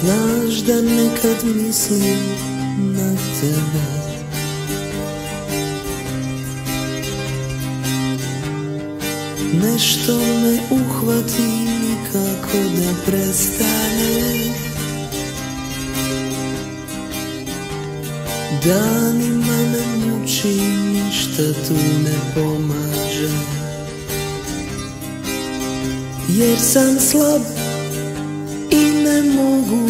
Znaš da nekad mislim na tebe. Nešto me uhvati nikako da prestane. Danima me muči, ništa tu ne pomaže. Jer sam slab mogu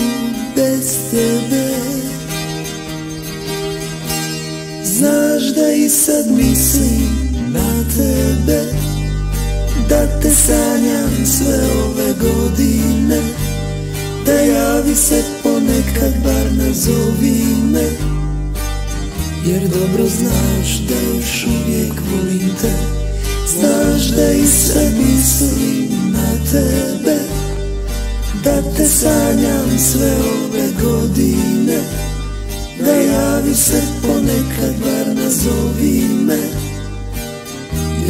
bez tebe. Znaš da i sad mislim na tebe Da te sanjam sve ove godine Da javi se ponekad bar nazovi me. Jer dobro znaš da još uvijek volim te Znaš da i sad mislim na tebe Da te sanjam sve ove godine Da javi se ponekad bar nazovi me.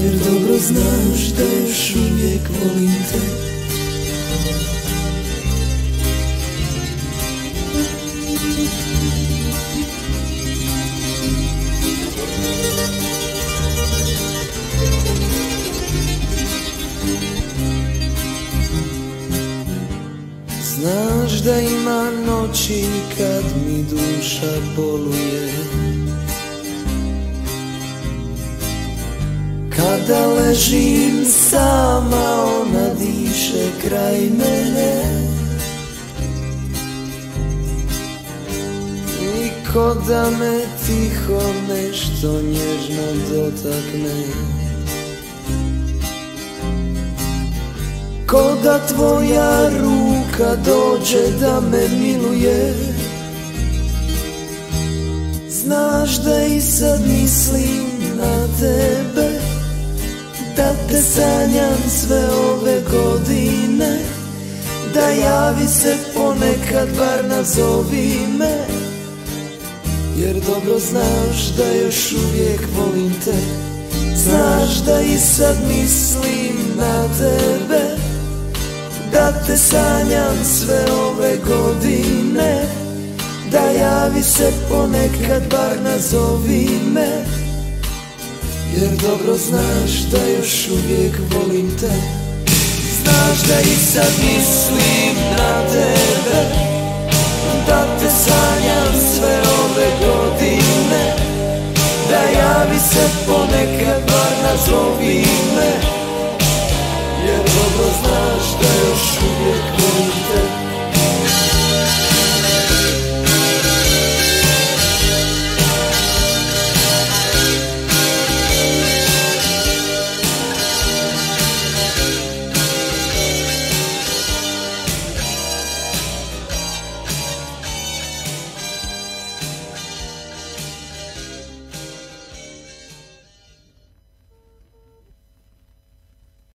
Jer dobro znaš da još uvijek volim te Znaš da ima noći kad mi duša boluje. Kada ležim sama ona diše kraj mene. Niko da me tiho nešto nježno dotakne. Ko da tvoja ruka dođe da me miluje. Znaš da i sad mislim na tebe Da te sanjam sve ove godine Da javi se ponekad bar nazovi me. Jer dobro znaš da još uvijek volim te. Znaš da i sad mislim na tebe sanjam sve ove godine Da javi se ponekad bar nazovi me. Jer dobro znaš da još uvijek volim te. Znaš da i sad mislim na tebe Da te sanjam sve ove godine. Da javi se ponekad bar nazovi me Jer